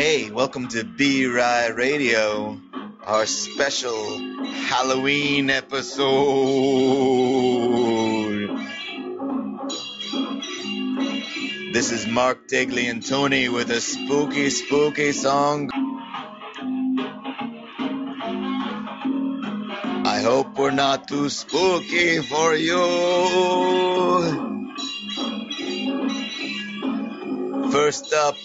Hey, welcome to BeRy Radio, our special Halloween episode. This is Mark Digley and Tony with a spooky, spooky song. I hope we're not too spooky for you. First up,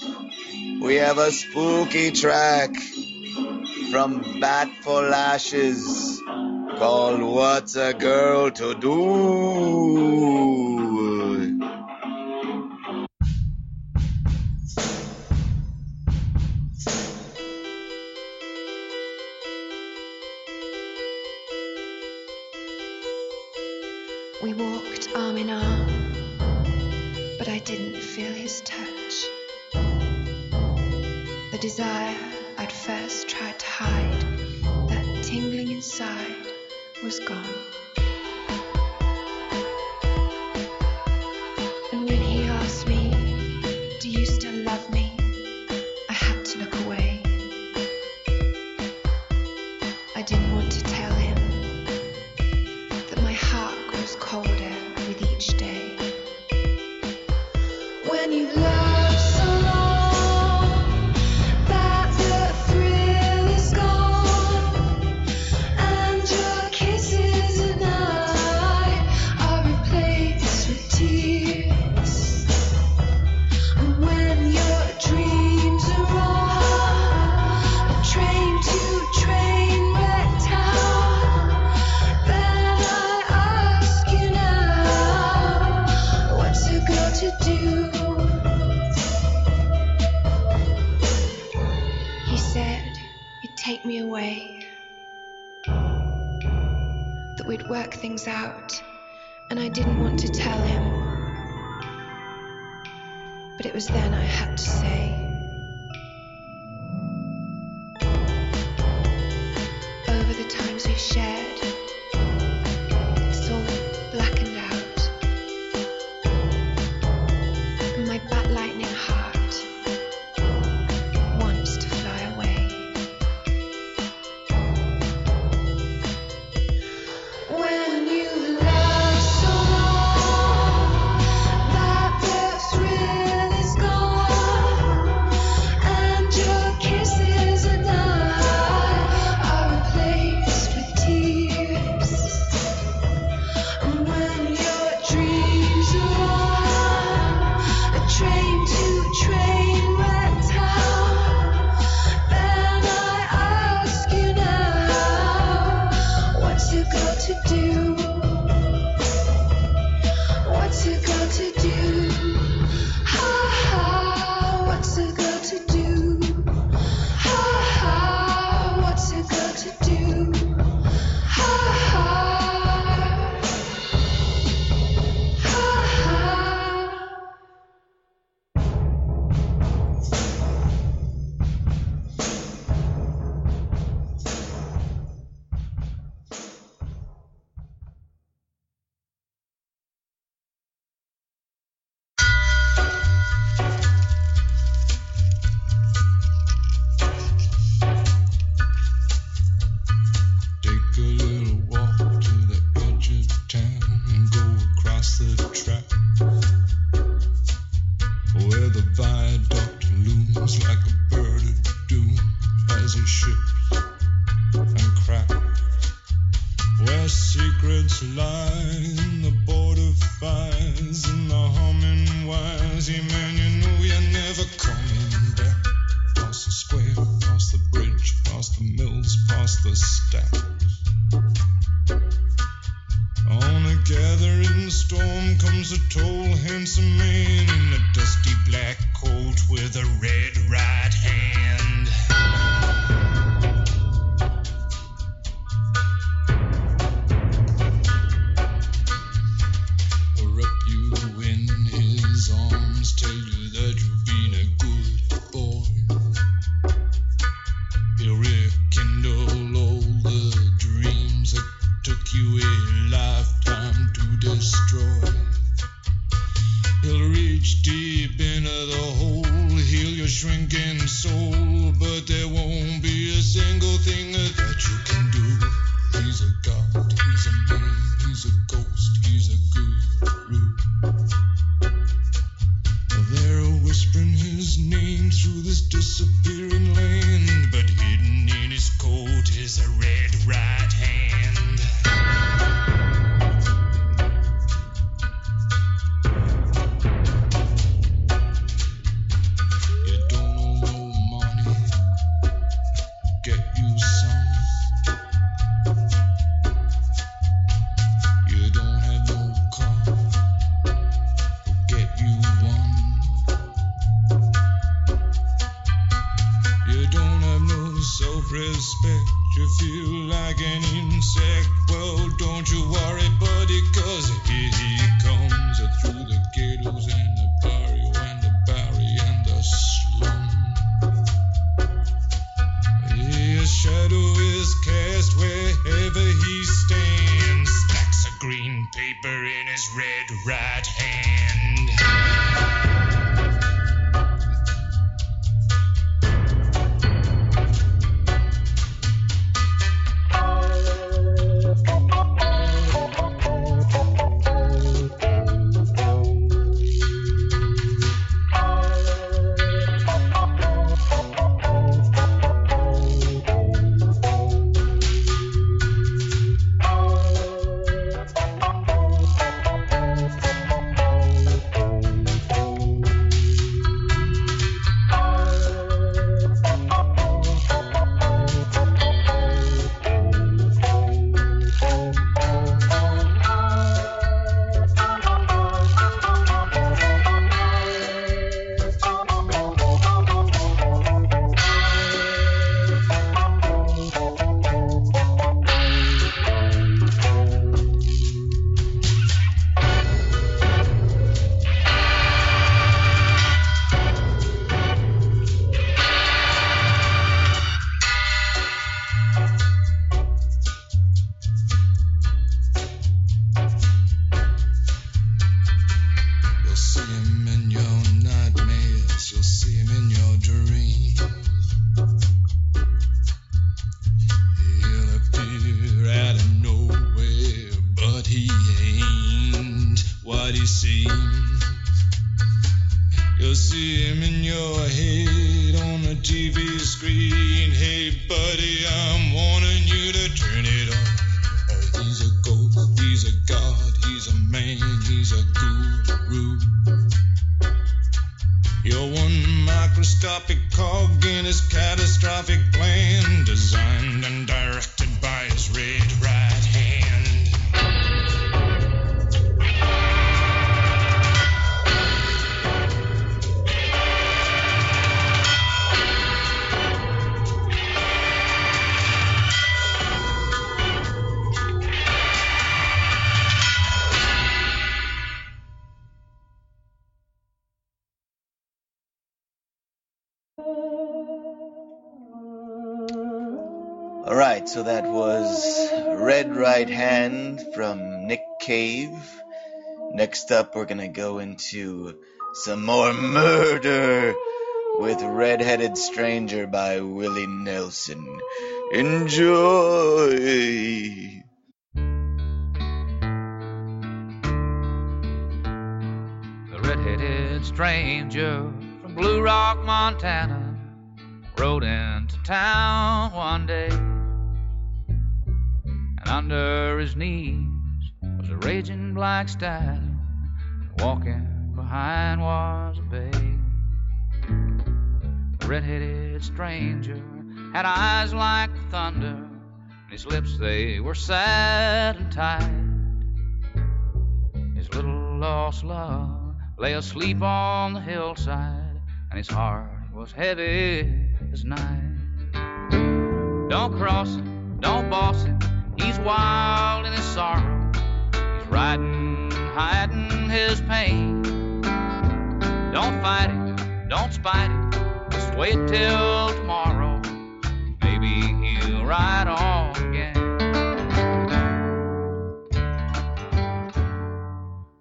we have a spooky track from Bat for Lashes called What's a Girl to Do? take me away. That we'd work things out, and I didn't want to tell him. But it was then I had to say. Over the times we shared. secrets lie in the border fires and the humming wires. Yeah, man, you know you're never coming back. Past the square, past the bridge, past the mills, past the stacks. On a gathering storm comes a tall, handsome man. All right, so that was Red Right Hand from Nick Cave. Next up, we're gonna go into some more murder with Red-Headed Stranger by Willie Nelson. Enjoy! The red-headed stranger from Blue Rock, Montana, rode into town one day, and under his knees was a raging black stallion. Walking behind was a bay. The red-headed stranger had eyes like thunder, and his lips they were sad and tight. His little lost love lay asleep on the hillside, and his heart was heavy as night. Don't cross him, don't boss him, he's wild in his sorrow. He's riding, hiding his pain. Don't fight it, don't spite it, just wait till tomorrow. Maybe he'll ride on again.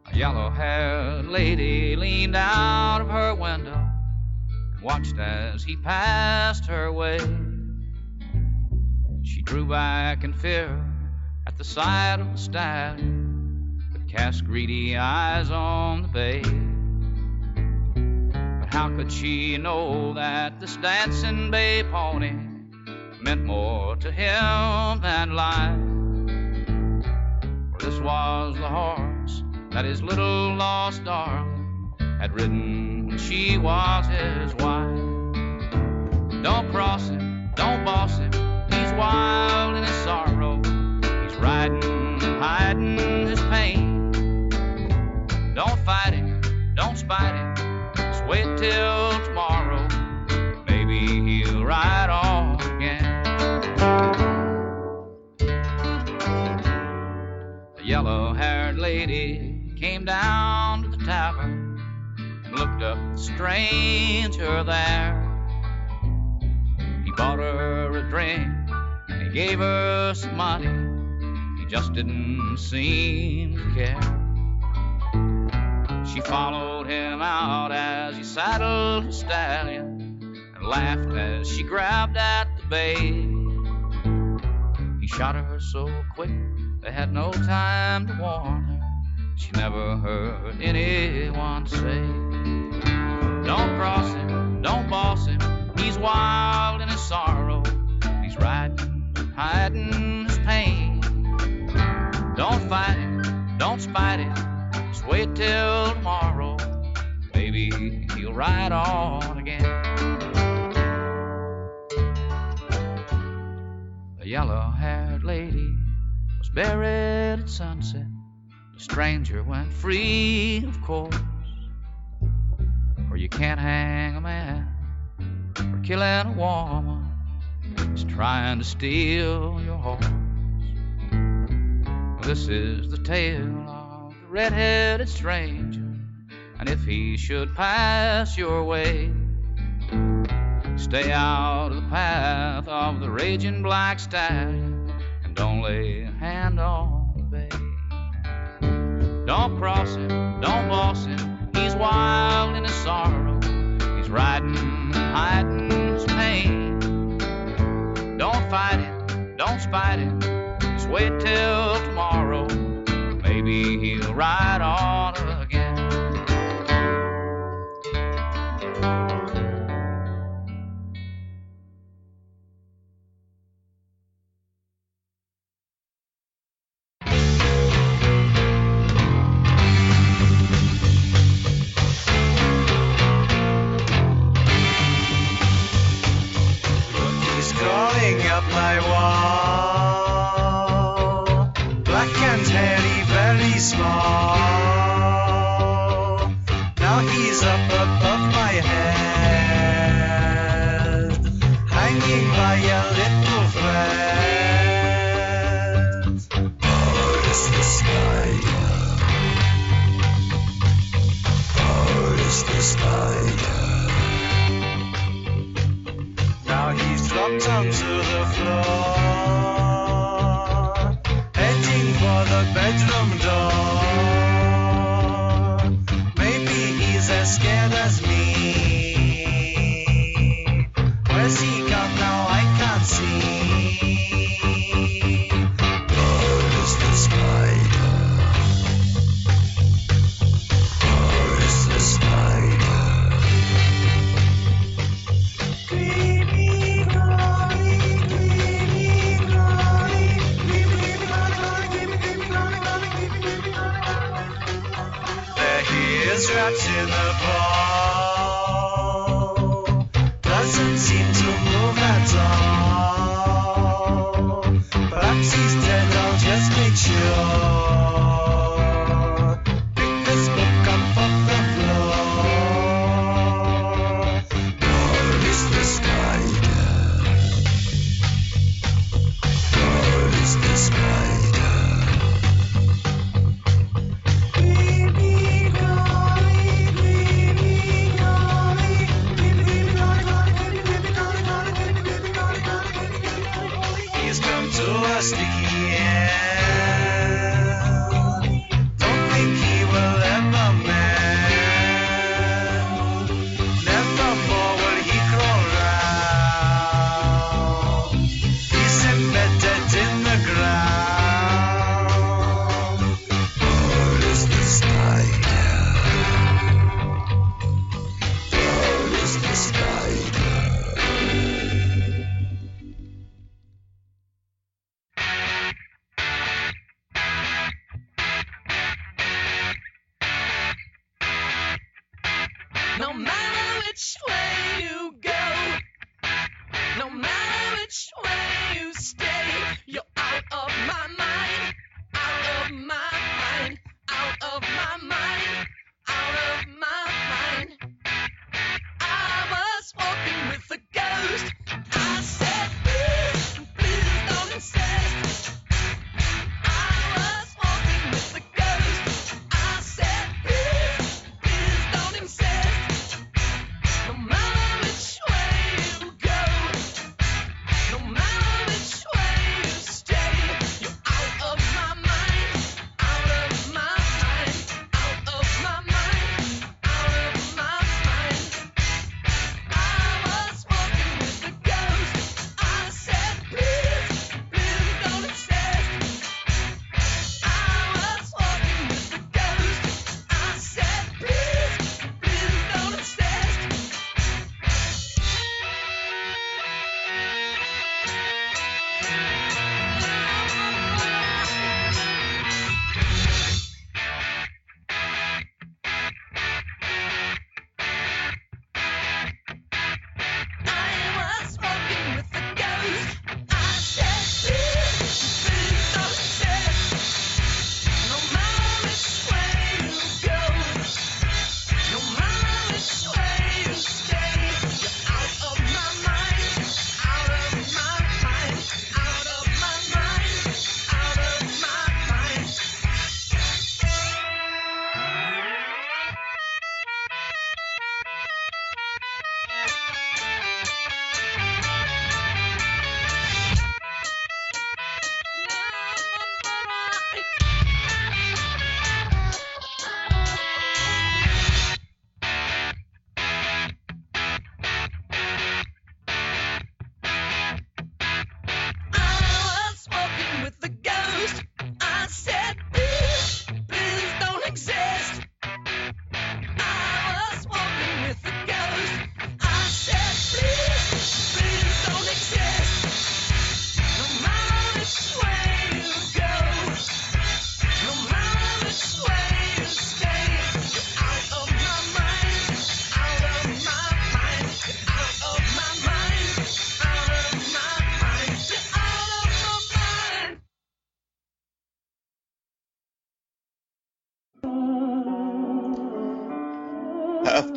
A yellow haired lady leaned out of her window and watched as he passed her way. She drew back in fear at the sight of the stallion, but cast greedy eyes on the bay. But how could she know that this dancing bay pony meant more to him than life? For this was the horse that his little lost darling had ridden when she was his wife. Don't cross him, wait till tomorrow. Maybe he'll ride on again. The yellow haired lady came down to the tavern and looked up the stranger there. He bought her a drink and he gave her some money. He just didn't seem to care. She followed him out as he saddled his stallion and laughed as she grabbed at the bay. He shot her so quick they had no time to warn her. She never heard anyone say, Don't cross him, don't boss him. He's wild in his sorrow. He's riding, hiding his pain. Don't fight him, don't spite him. Just wait till tomorrow. He'll ride on again. A yellow haired lady was buried at sunset. The stranger went free, of course. For you can't hang a man for killing a woman. who's trying to steal your horse. This is the tale of the red-headed stranger. And if he should pass your way, stay out of the path of the raging black stallion and don't lay a hand on the bay. Don't cross him, don't boss him. He's wild in his sorrow. He's riding, and hiding his pain. Don't fight it, don't spite it. Just wait till tomorrow. Maybe he'll ride on He's come to a sticky end.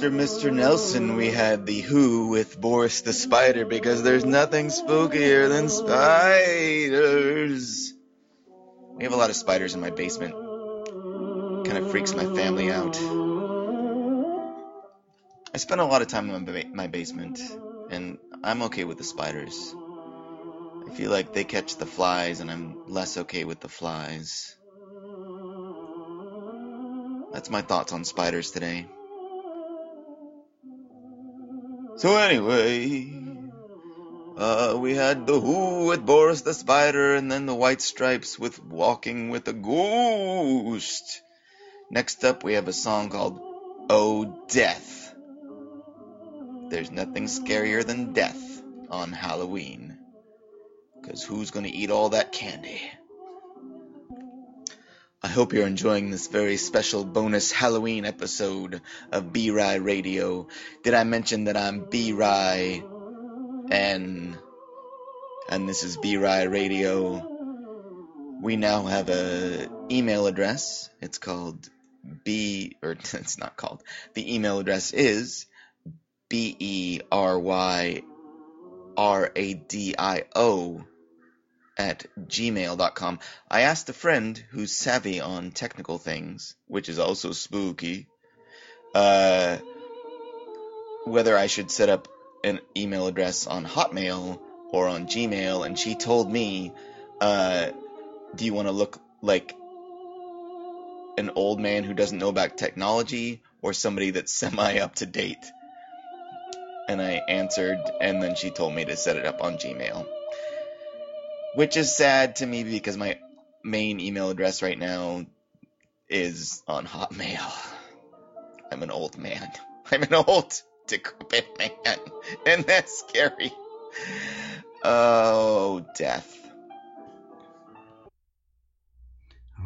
After Mr. Nelson, we had The Who with Boris the Spider because there's nothing spookier than spiders. We have a lot of spiders in my basement. Kind of freaks my family out. I spend a lot of time in my, my basement, and I'm okay with the spiders. I feel like they catch the flies, and I'm less okay with the flies. That's my thoughts on spiders today. So anyway, uh, we had the Who with Boris the Spider, and then the White Stripes with Walking with a Ghost. Next up, we have a song called Oh Death. There's nothing scarier than death on Halloween. Cause who's gonna eat all that candy? I hope you're enjoying this very special bonus Halloween episode of BeRy Radio. Did I mention that I'm BeRy and and this is BeRy Radio? We now have a email address. It's called B or it's not called. The email address is B E R Y R A D I O at gmail.com. I asked a friend who's savvy on technical things, which is also spooky, uh, whether I should set up an email address on Hotmail or on Gmail, and she told me, uh, do you want to look like an old man who doesn't know about technology or somebody that's semi up to date? And I answered, and then she told me to set it up on Gmail which is sad to me because my main email address right now is on Hotmail. I'm an old man. I'm an old, decrepit man, and that's scary. Oh, death.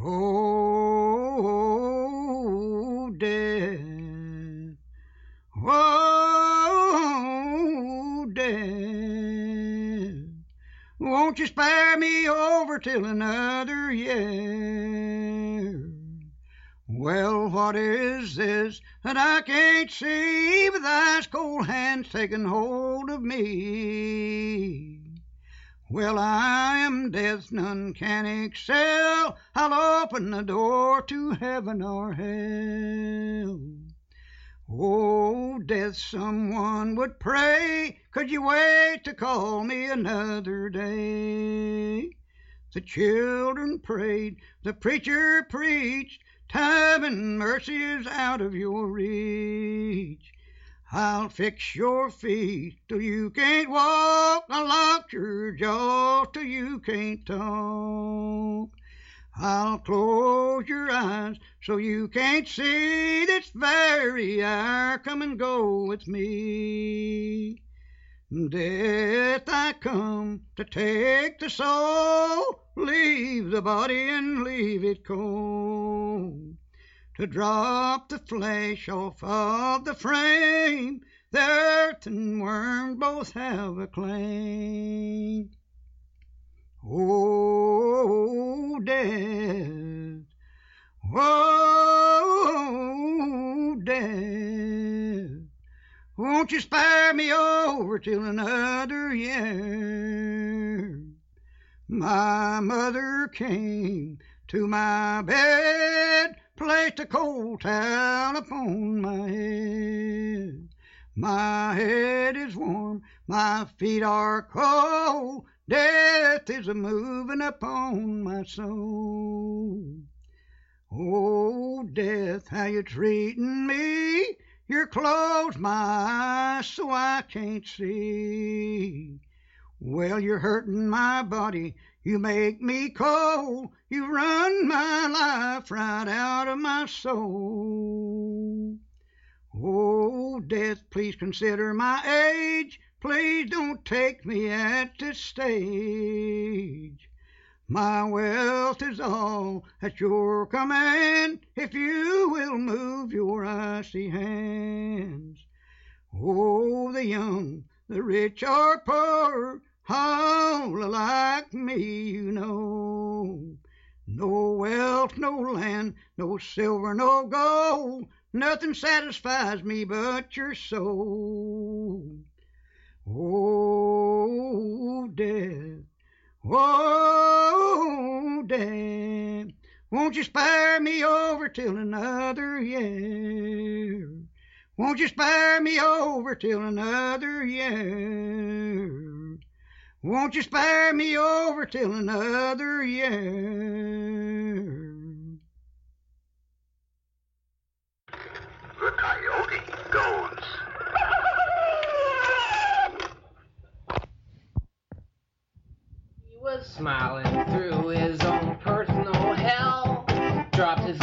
Oh, death. Won't you spare me over till another year? Well, what is this that I can't see with ice cold hands taking hold of me? Well, I am death, none can excel. I'll open the door to heaven or hell. Oh, death, someone would pray. Could you wait to call me another day? The children prayed, the preacher preached. Time and mercy is out of your reach. I'll fix your feet till you can't walk. I'll lock your jaw till you can't talk. I'll close your eyes so you can't see this very hour. Come and go with me. Death, I come to take the soul, leave the body and leave it cold. To drop the flesh off of the frame, the earth and worm both have a claim. Oh, death. Oh, death. Won't you spare me over till another year? My mother came to my bed, placed a cold towel upon my head. My head is warm, my feet are cold. Death is a moving upon my soul. Oh, death, how you treating me? You're closed my eyes so I can't see. Well, you're hurting my body, You make me cold. You run my life right out of my soul. Oh, death, please consider my age. Please don't take me at this stage. My wealth is all at your command if you will move your icy hands. Oh, the young, the rich or poor, all alike me, you know. No wealth, no land, no silver, no gold, nothing satisfies me but your soul. Oh, death, oh, death, won't you spare me over till another year? Won't you spare me over till another year? Won't you spare me over till another year? The coyote goes. He was smiling through his own personal hell. Dropped his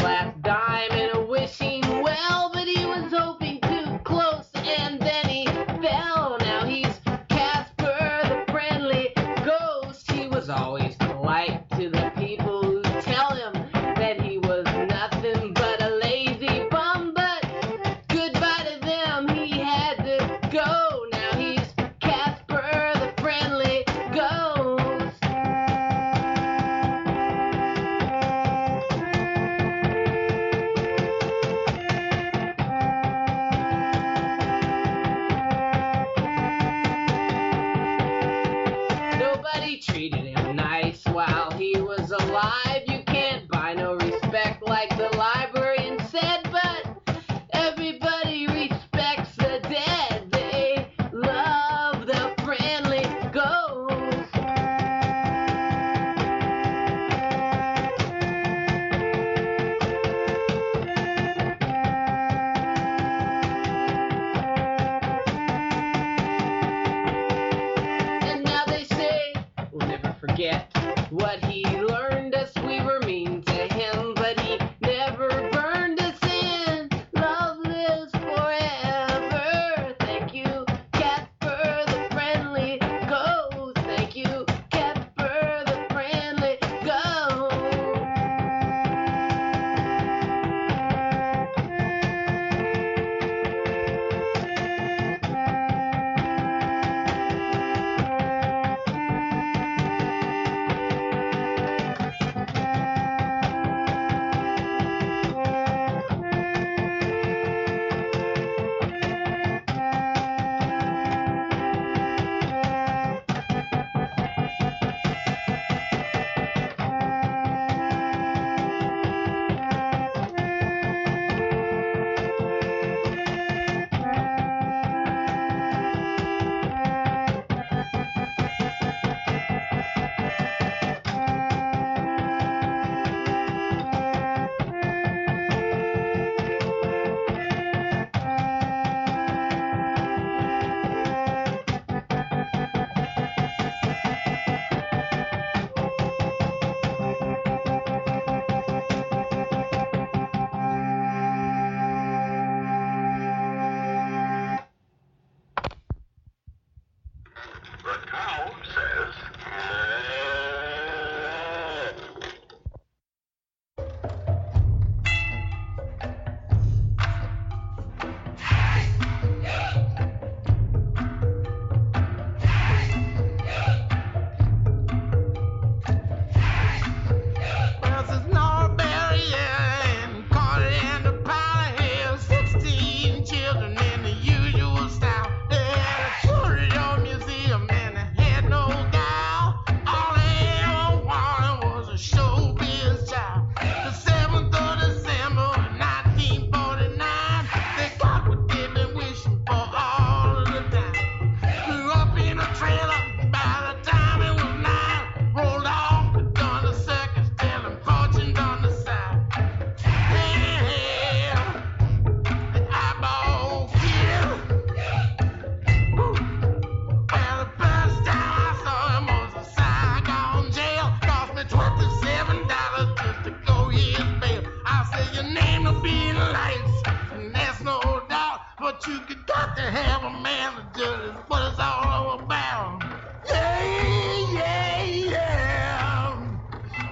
thousand dollars just to go yes, babe. I say your name will be in lights, and that's no doubt. But you could got to have a manager. That's what it's all about. Yeah, yeah, yeah.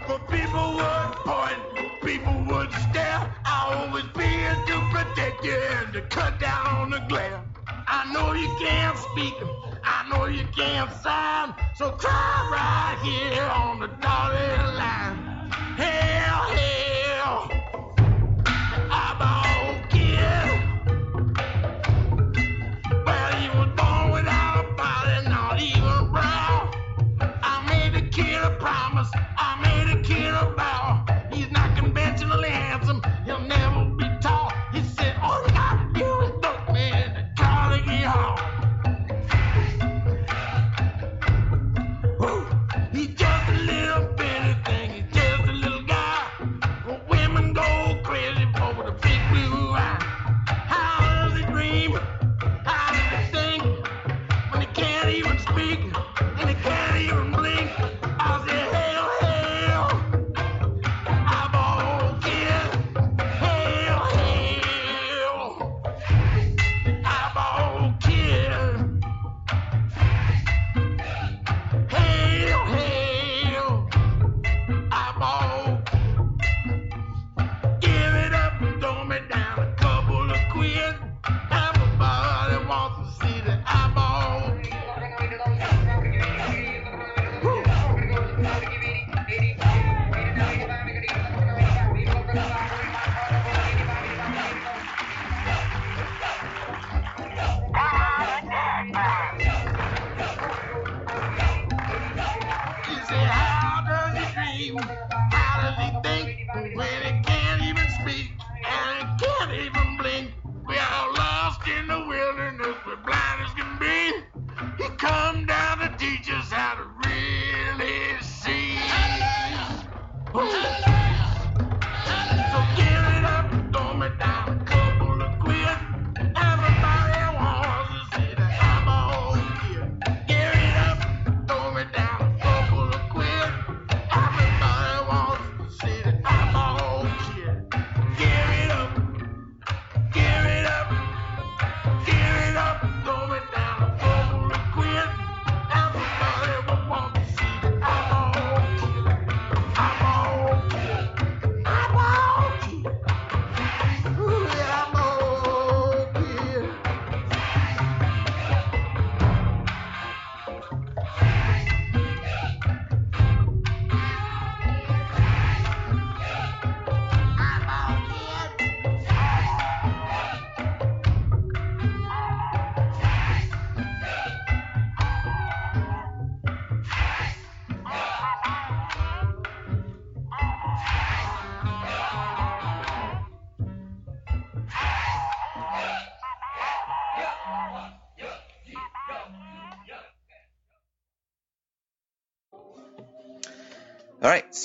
But people would point, people would stare. I always be to protect you and to cut down on the glare. I know you can't speak, I know you can't sign, so cry right here on the dotted line. Hell, hell.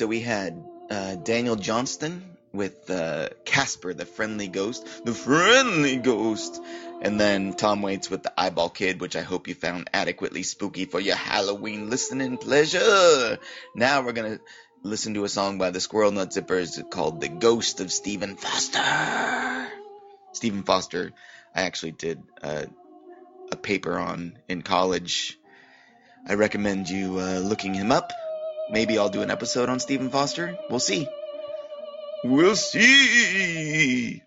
So we had uh, Daniel Johnston with uh, Casper, the friendly ghost, the friendly ghost, and then Tom Waits with the Eyeball Kid, which I hope you found adequately spooky for your Halloween listening pleasure. Now we're gonna listen to a song by the Squirrel Nut Zippers called "The Ghost of Stephen Foster." Stephen Foster, I actually did uh, a paper on in college. I recommend you uh, looking him up. Maybe I'll do an episode on Stephen Foster. We'll see. We'll see.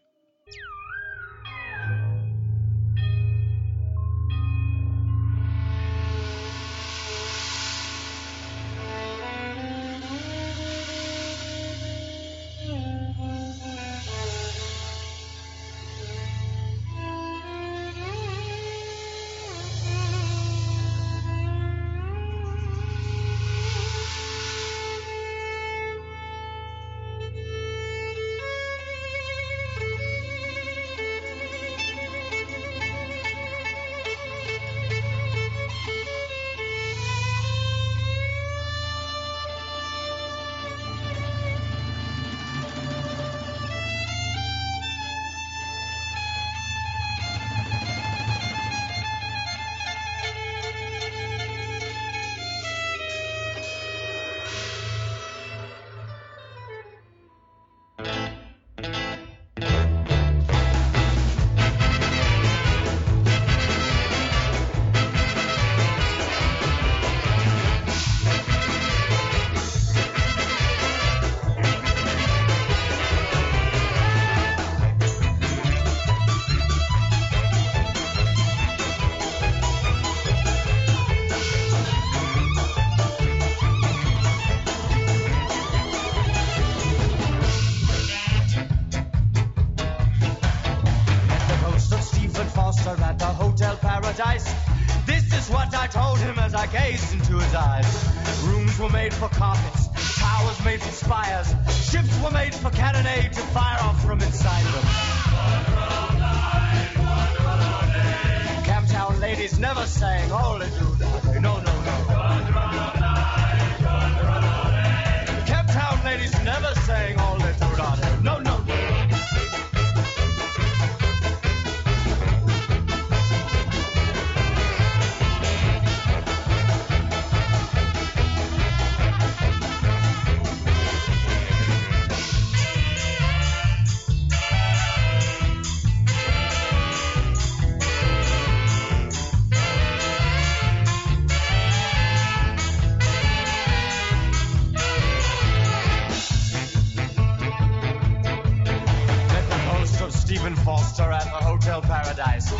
hotel paradise.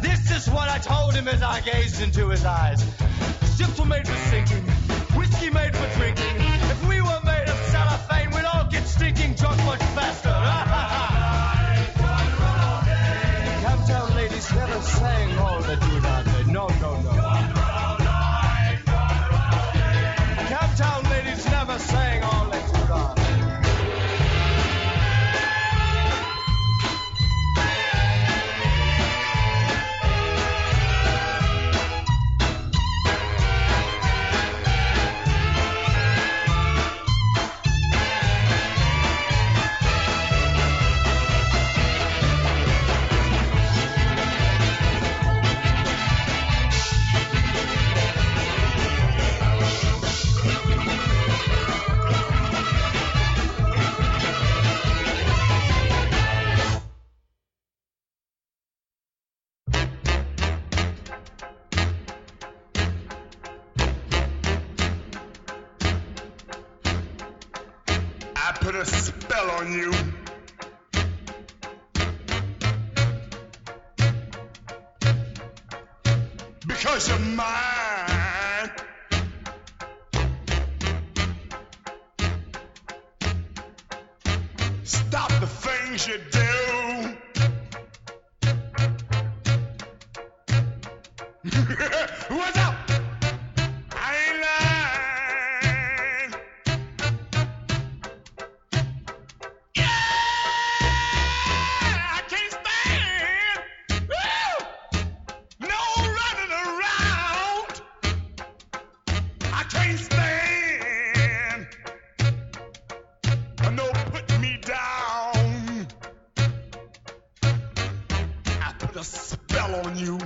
This is what I told him as I gazed into his eyes. Ships were made for sinking, whiskey made for drinking. If we were made of cellophane, we'd all get stinking drunk much faster. Come down, ladies let us sing all the do not a spell on you.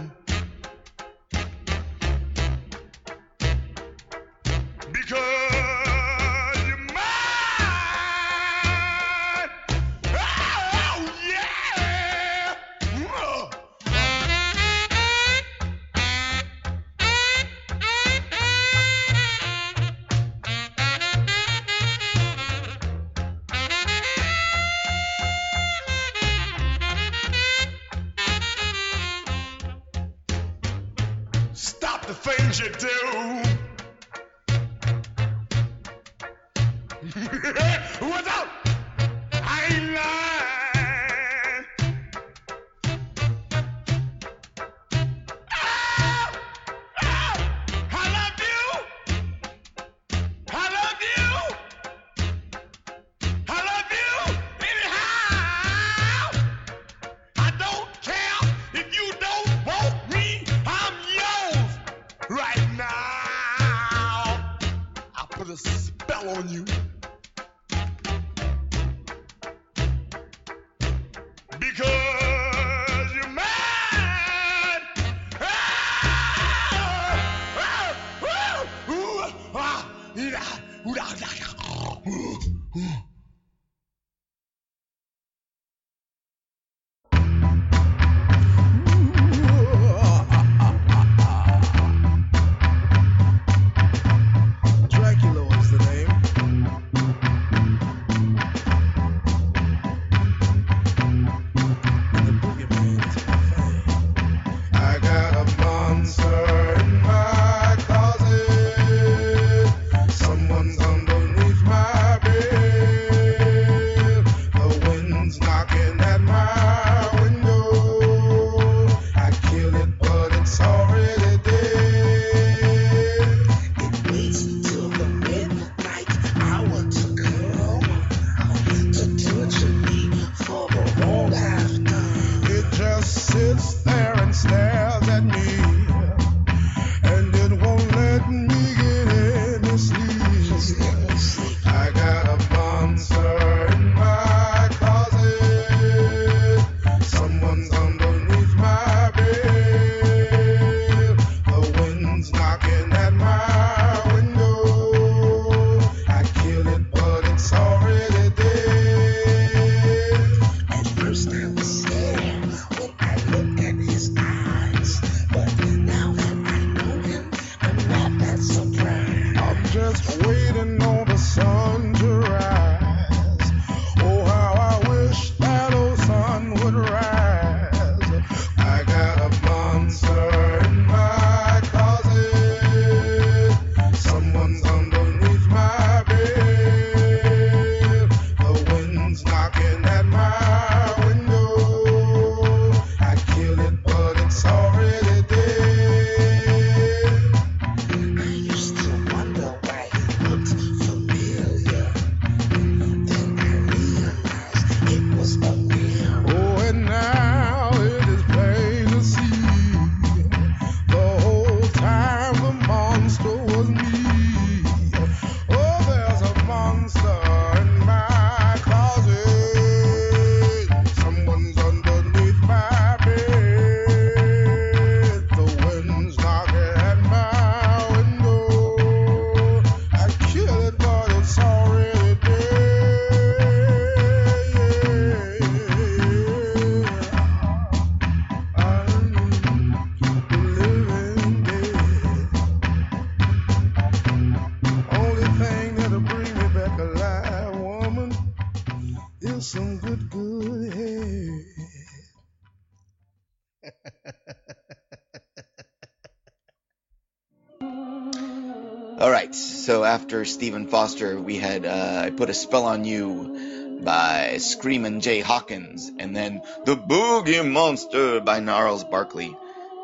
Right. So after Stephen Foster, we had uh, I put a spell on you by Screamin' Jay Hawkins, and then the Boogie Monster by Gnarls Barkley.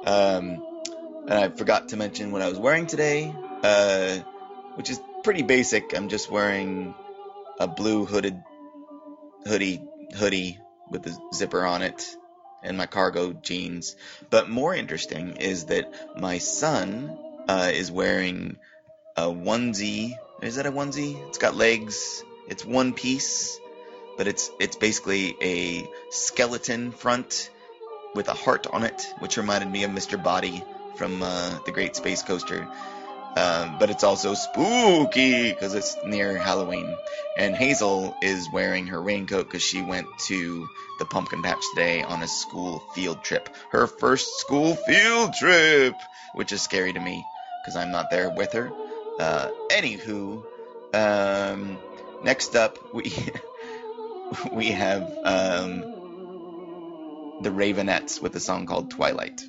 Um, and I forgot to mention what I was wearing today, uh, which is pretty basic. I'm just wearing a blue hooded hoodie hoodie with a zipper on it and my cargo jeans. But more interesting is that my son uh, is wearing a onesie. Is that a onesie? It's got legs. It's one piece, but it's it's basically a skeleton front with a heart on it, which reminded me of Mr. Body from uh, the Great Space Coaster. Um, but it's also spooky because it's near Halloween. And Hazel is wearing her raincoat because she went to the pumpkin patch today on a school field trip. Her first school field trip, which is scary to me because I'm not there with her. Uh, anywho, um, next up we we have um, the Raveonettes with a song called Twilight.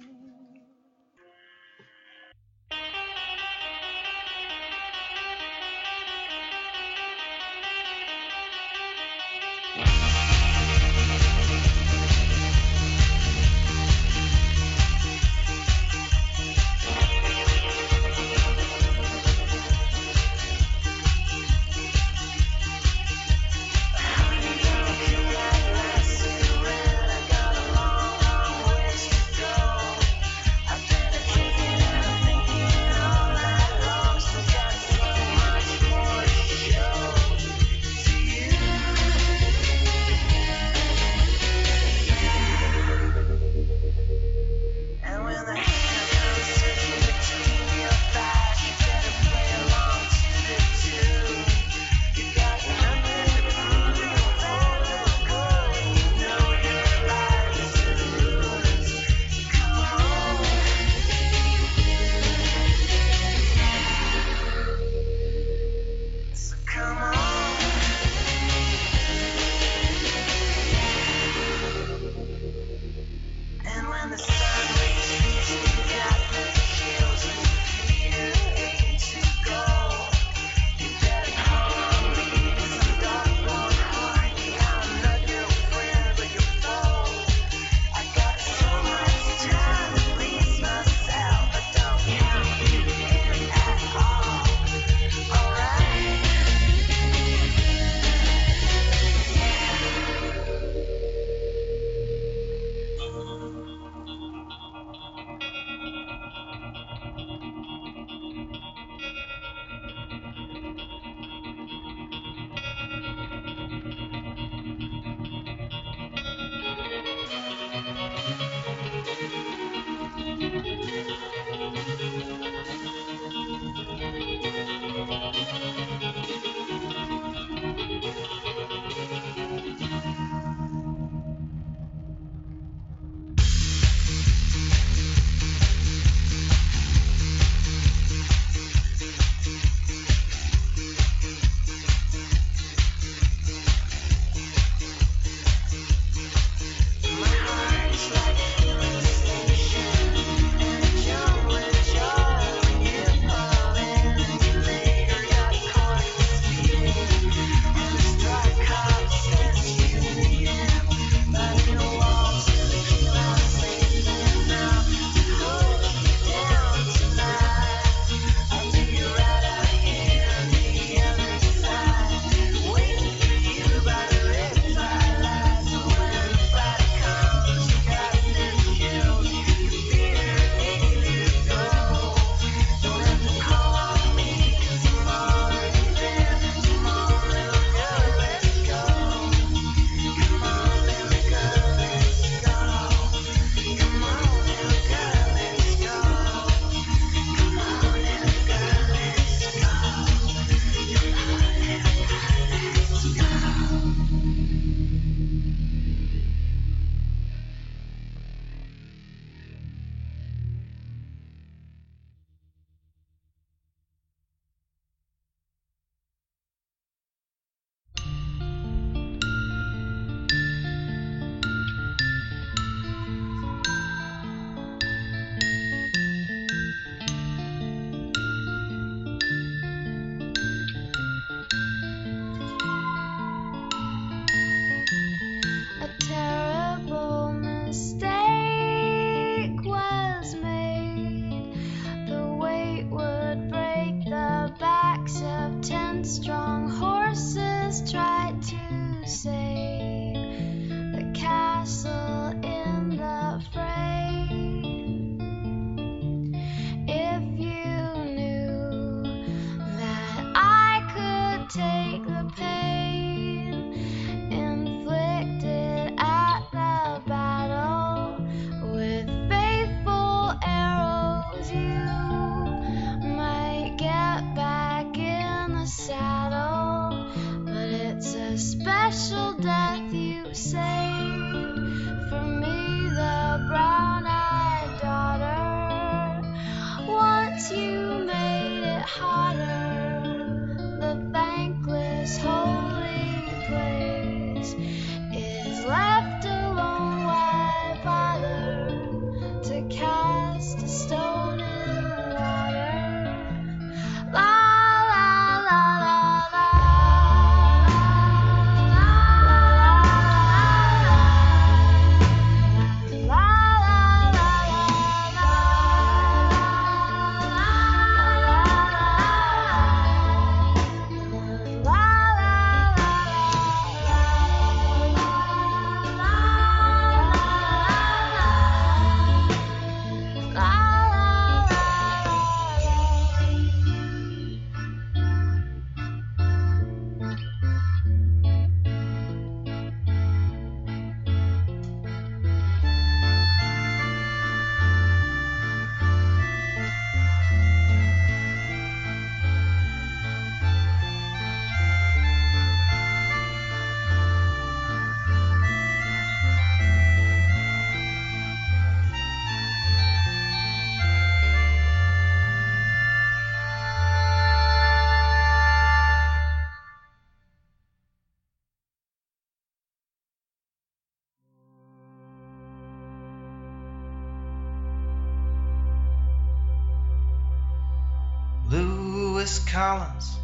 Lewis Collins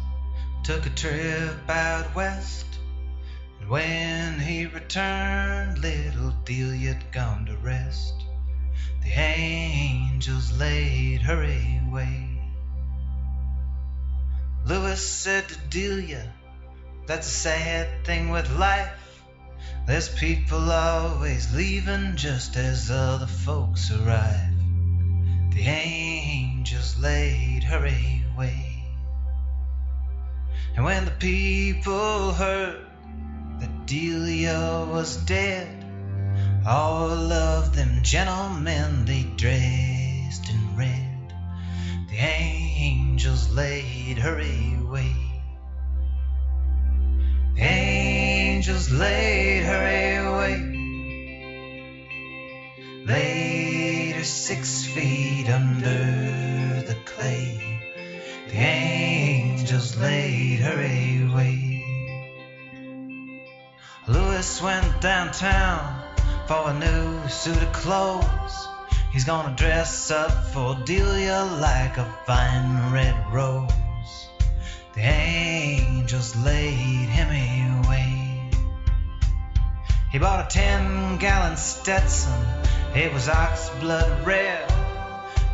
took a trip out west. And when he returned, little Delia'd gone to rest. The angels laid her away. Lewis said to Delia, That's a sad thing with life. There's people always leaving just as other folks arrive. The angels laid her away. And when the people heard that Delia was dead, all of them gentlemen they dressed in red. The angels laid her away. The angels laid her away. Laid her six feet under the clay. Laid her away. Lewis went downtown for a new suit of clothes. He's gonna dress up for Delia like a fine red rose. The angels laid him away. He bought a ten gallon Stetson, it was ox blood red.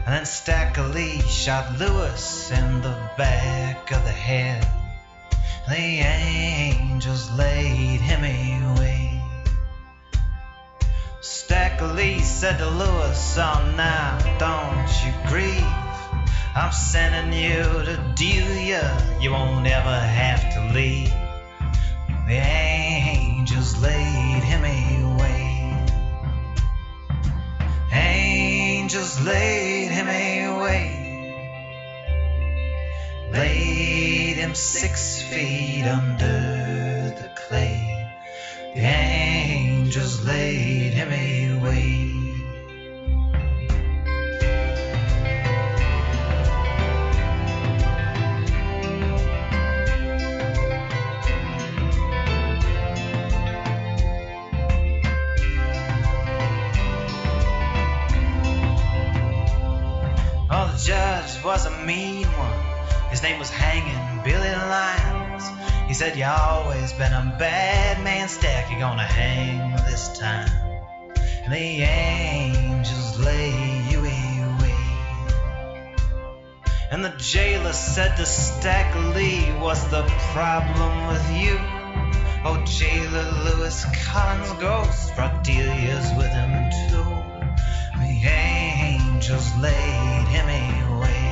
And then Stacker Lee shot Lewis in the back of the head. The angels laid him away. Stacker Lee said to Lewis, Oh, now don't you grieve. I'm sending you to Delia, you won't ever have to leave. The angels laid him away. Angels laid him away. Laid him six feet under the clay. The angels laid him away. Judge was a mean one. His name was Hanging Billy Lyons. He said, You always been a bad man, Stack. You're gonna hang this time. And the angels lay you away. And the jailer said to Stack Lee, What's the problem with you? Oh, jailer Lewis Collins' ghost brought Delia's with him too. The angels laid him away.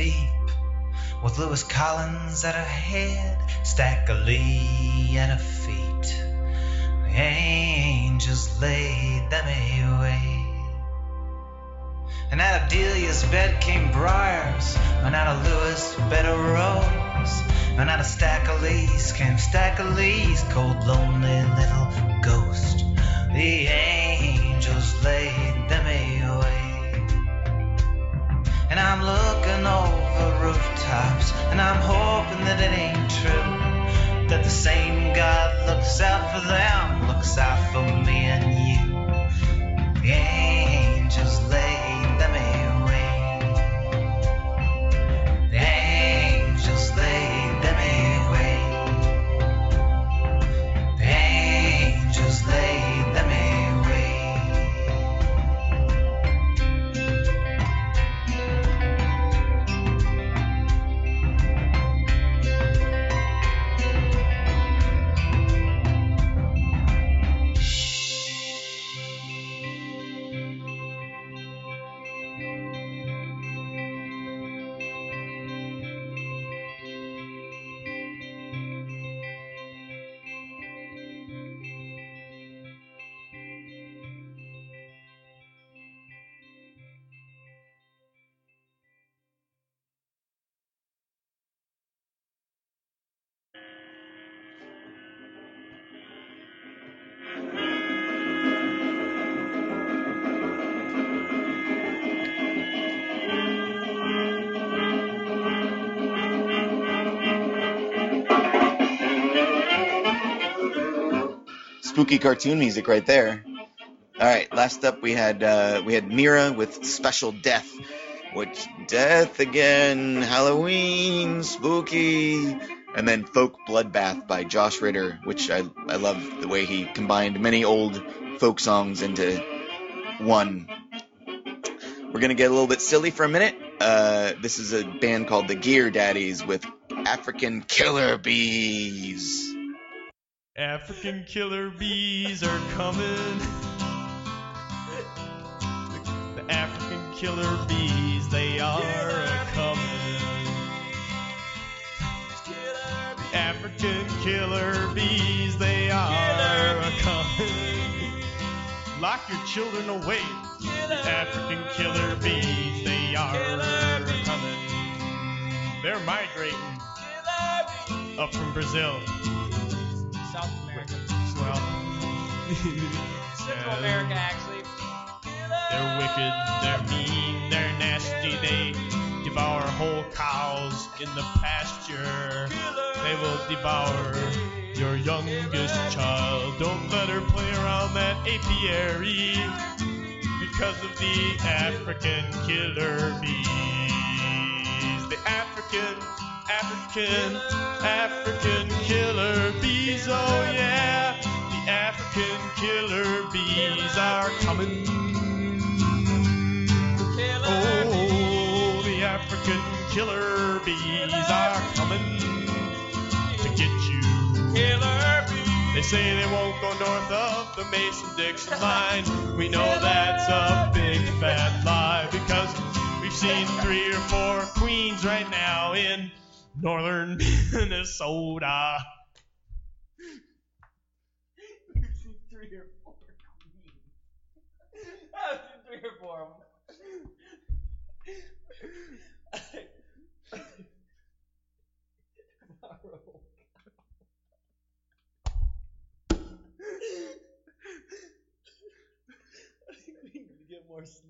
Deep, with Lewis Collins at her head, Stacker Lee at her feet. The angels laid them away. And out of Delia's bed came briars, and out of Lewis' bed a rose, and out of Stacker Lee's came Stacker Lee's cold, lonely little ghost. The angels laid them away. And I'm looking over rooftops, and I'm hoping that it ain't true. That the same God looks out for them, looks out for me and you. The angels laid Spooky cartoon music right there. All right, last up we had uh, we had Mirah with Special Death, which death again, Halloween, spooky, and then Folk Bloodbath by Josh Ritter, which I I love the way he combined many old folk songs into one. We're gonna get a little bit silly for a minute. Uh, this is a band called the Gear Daddies with African Killer Bees. African killer bees are coming. The African killer bees, they are a coming. African killer bees, they are coming. Lock your children away. The African killer bees, they are coming. They're migrating up from Brazil. Well, Central America, actually. They're wicked, they're mean, they're nasty. They devour whole cows in the pasture. They will devour your youngest child. Don't let her play around that apiary because of the African killer bees. The African, African, African killer bees. Oh yeah, the African killer bees are coming. Oh, the African killer bees are coming to get you. Killer. They say they won't go north of the Mason-Dixon line. We know that's a big fat lie because we've seen three or four queens right now in northern Minnesota. more sleep.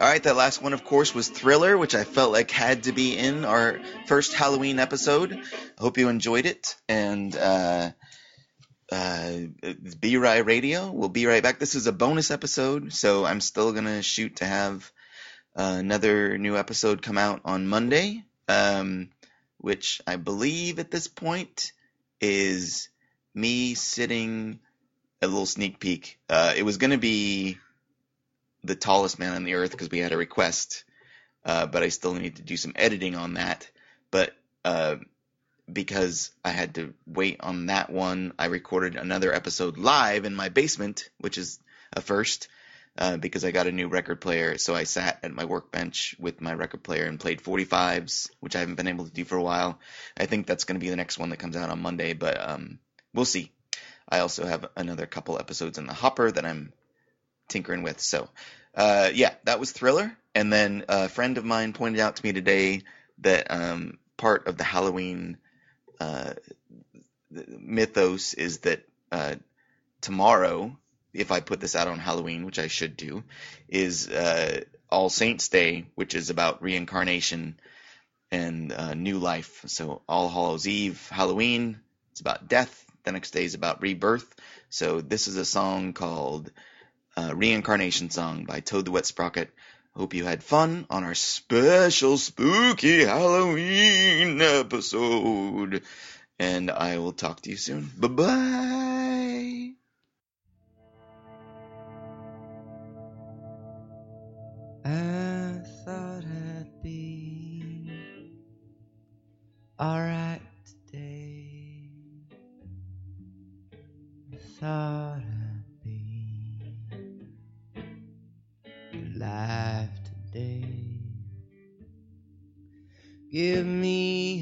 All right, that last one, of course, was Thriller, which I felt like had to be in our first Halloween episode. I hope you enjoyed it. And uh, uh, BeRy Radio, we'll be right back. This is a bonus episode, so I'm still going to shoot to have uh, another new episode come out on Monday, um, which I believe at this point is me sitting a little sneak peek. Uh, it was going to be the tallest man on the earth because we had a request, uh, but I still need to do some editing on that. But uh, because I had to wait on that one, I recorded another episode live in my basement, which is a first. Uh, because I got a new record player, so I sat at my workbench with my record player and played 45s, which I haven't been able to do for a while. I think that's going to be the next one that comes out on Monday, but um, we'll see. I also have another couple episodes in the hopper that I'm tinkering with. So, uh, yeah, that was Thriller. And then a friend of mine pointed out to me today that um, part of the Halloween uh, mythos is that uh, tomorrow, if I put this out on Halloween, which I should do, is uh, All Saints Day, which is about reincarnation and uh, new life. So All Hallows Eve, Halloween, it's about death. The next day is about rebirth. So this is a song called uh, Reincarnation Song by Toad the Wet Sprocket. Hope you had fun on our special spooky Halloween episode. And I will talk to you soon. Bye bye. Thought I'd be alright today. I thought Give me